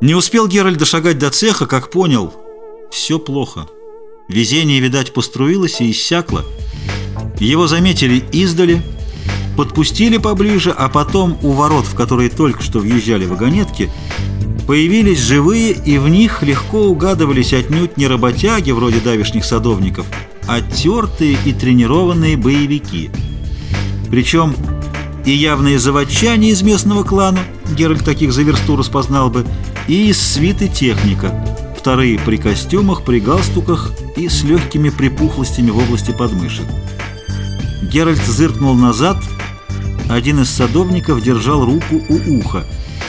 Не успел Геральт дошагать до цеха, как понял — все плохо. Везение, видать, поструилось и иссякло. Его заметили издали, подпустили поближе, а потом у ворот, в которые только что въезжали вагонетки, появились живые, и в них легко угадывались отнюдь не работяги, вроде давишних садовников, а тертые и тренированные боевики. Причем и явные заводчане из местного клана, Геральт таких за версту распознал бы, и из свиты техника, вторые при костюмах, при галстуках и с легкими припухлостями в области подмышек. Геральт зыркнул назад, один из садовников держал руку у уха,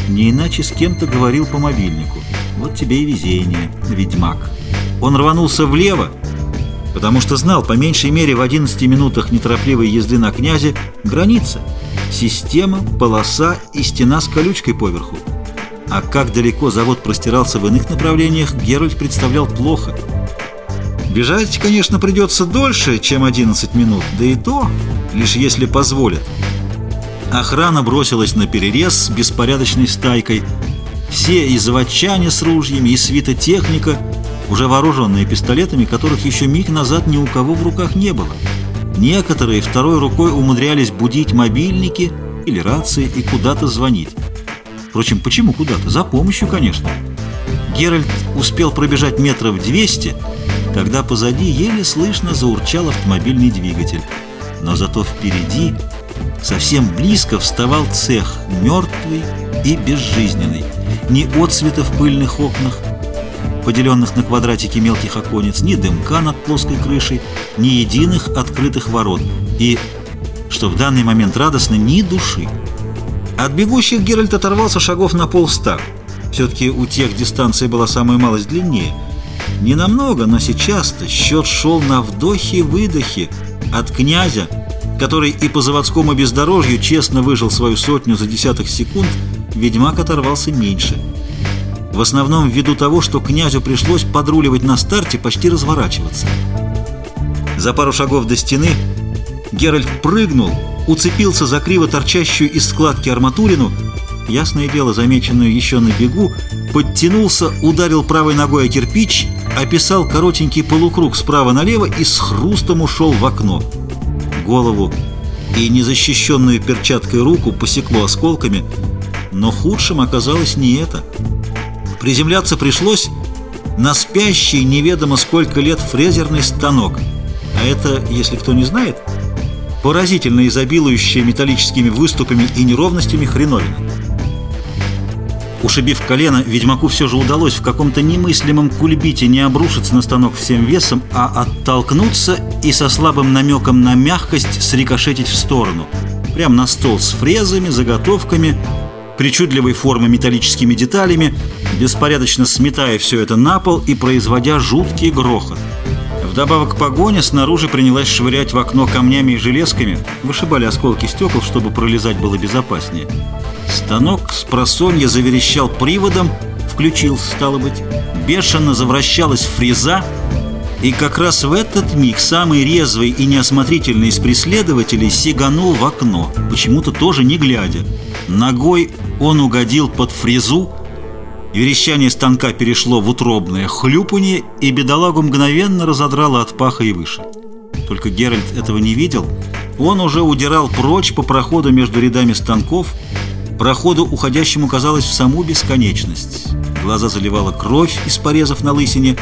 не иначе с кем-то говорил по мобильнику. Вот тебе и везение, ведьмак. Он рванулся влево, потому что знал, по меньшей мере в 11 минутах неторопливой езды на князе, граница, система, полоса и стена с колючкой поверху. А как далеко завод простирался в иных направлениях, Геральт представлял плохо. Бежать, конечно, придется дольше, чем 11 минут, да и то, лишь если позволят. Охрана бросилась на перерез с беспорядочной стайкой. Все и заводчане с ружьями, и свита техника, уже вооруженные пистолетами, которых еще миг назад ни у кого в руках не было. Некоторые второй рукой умудрялись будить мобильники или рации и куда-то звонить. Впрочем, почему куда-то? За помощью, конечно. Геральт успел пробежать метров 200, когда позади еле слышно заурчал автомобильный двигатель. Но зато впереди, совсем близко, вставал цех, мертвый и безжизненный. Ни отцвета в пыльных окнах, поделенных на квадратики мелких оконец, ни дымка над плоской крышей, ни единых открытых ворот. И, что в данный момент радостно, ни души. От бегущих Геральт оторвался шагов на полста. Все-таки у тех дистанция была самая малость длиннее. Не намного, но сейчас-то счет шел на вдохе-выдохе от князя, который и по заводскому бездорожью честно выжил свою сотню за десятых секунд, ведьмак оторвался меньше. В основном ввиду того, что князю пришлось подруливать на старте, почти разворачиваться. За пару шагов до стены Геральт прыгнул, уцепился за криво торчащую из складки арматурину, ясное дело, замеченную еще на бегу, подтянулся, ударил правой ногой о кирпич, описал коротенький полукруг справа налево и с хрустом ушел в окно. Голову и незащищенную перчаткой руку посекло осколками, но худшим оказалось не это. Приземляться пришлось на спящий неведомо сколько лет фрезерный станок. А это, если кто не знает, поразительно изобилующая металлическими выступами и неровностями хреновина. Ушибив колено, ведьмаку все же удалось в каком-то немыслимом кульбите не обрушиться на станок всем весом, а оттолкнуться и со слабым намеком на мягкость срикошетить в сторону. Прямо на стол с фрезами, заготовками, причудливой формы металлическими деталями, беспорядочно сметая все это на пол и производя жуткий грохот. Вдобавок погоня снаружи принялась швырять в окно камнями и железками, вышибали осколки стекол, чтобы пролезать было безопаснее. Станок с просонья заверещал приводом, включился, стало быть, бешено завращалась фреза, и как раз в этот миг самый резвый и неосмотрительный из преследователей сиганул в окно, почему-то тоже не глядя. Ногой он угодил под фрезу, Верещание станка перешло в утробное хлюпанье, и бедолагу мгновенно разодрало от паха и выше. Только Геральт этого не видел. Он уже удирал прочь по проходу между рядами станков. Проходу, уходящему, казалось, в саму бесконечность. Глаза заливала кровь из порезов на лысине,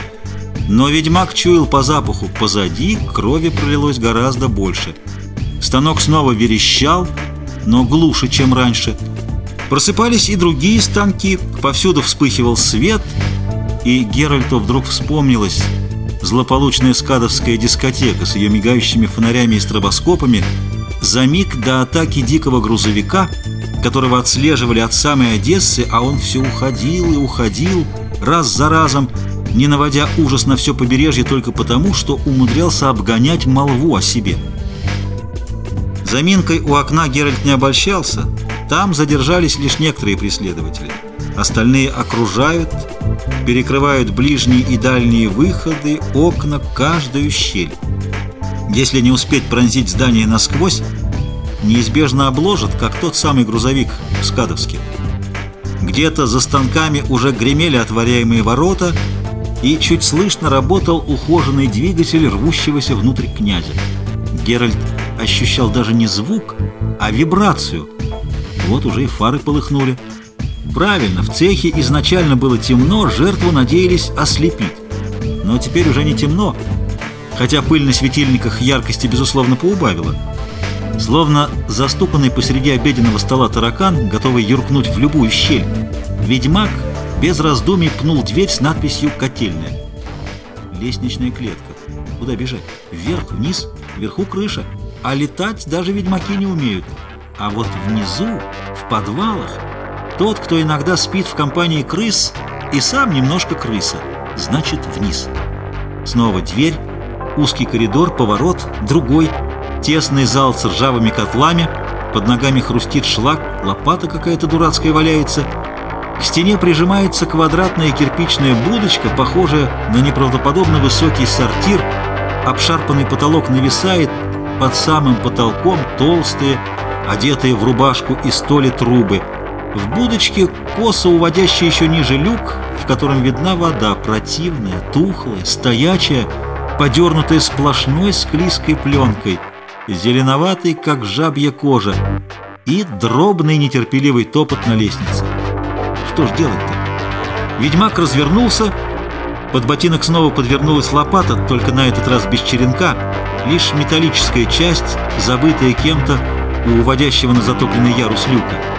но ведьмак чуял по запаху. Позади крови пролилось гораздо больше. Станок снова верещал, но глуше, чем раньше – Просыпались и другие станки, повсюду вспыхивал свет, и Геральту вдруг вспомнилась злополучная скадовская дискотека с ее мигающими фонарями и стробоскопами за миг до атаки дикого грузовика, которого отслеживали от самой Одессы, а он все уходил и уходил, раз за разом, не наводя ужас на все побережье только потому, что умудрялся обгонять молву о себе. Заминкой у окна Геральт не обольщался – там задержались лишь некоторые преследователи. Остальные окружают, перекрывают ближние и дальние выходы, окна, каждую щель. Если не успеть пронзить здание насквозь, неизбежно обложат, как тот самый грузовик в Скадовске. Где Где-то за станками уже гремели отворяемые ворота, и чуть слышно работал ухоженный двигатель рвущегося внутрь князя. Геральт ощущал даже не звук, а вибрацию. Вот уже и фары полыхнули. Правильно, в цехе изначально было темно, жертву надеялись ослепить. Но теперь уже не темно, хотя пыль на светильниках яркости, безусловно, поубавила. Словно застуканный посреди обеденного стола таракан, готовый юркнуть в любую щель, ведьмак без раздумий пнул дверь с надписью «Котельная». Лестничная клетка. Куда бежать? Вверх, вниз, вверху крыша. А летать даже ведьмаки не умеют. А вот внизу, в подвалах, тот, кто иногда спит в компании крыс, и сам немножко крыса, значит вниз. Снова дверь, узкий коридор, поворот, другой, тесный зал с ржавыми котлами, под ногами хрустит шлак, лопата какая-то дурацкая валяется — к стене прижимается квадратная кирпичная будочка, похожая на неправдоподобно высокий сортир. Обшарпанный потолок нависает, под самым потолком толстые, одетые в рубашку и столи трубы. В будочке косо уводящий еще ниже люк, в котором видна вода, противная, тухлая, стоячая, подернутая сплошной склизкой пленкой, зеленоватой, как жабья кожа, и дробный нетерпеливый топот на лестнице. Что ж делать-то? Ведьмак развернулся, под ботинок снова подвернулась лопата, только на этот раз без черенка, лишь металлическая часть, забытая кем-то у уводящего на затопленный ярус люка.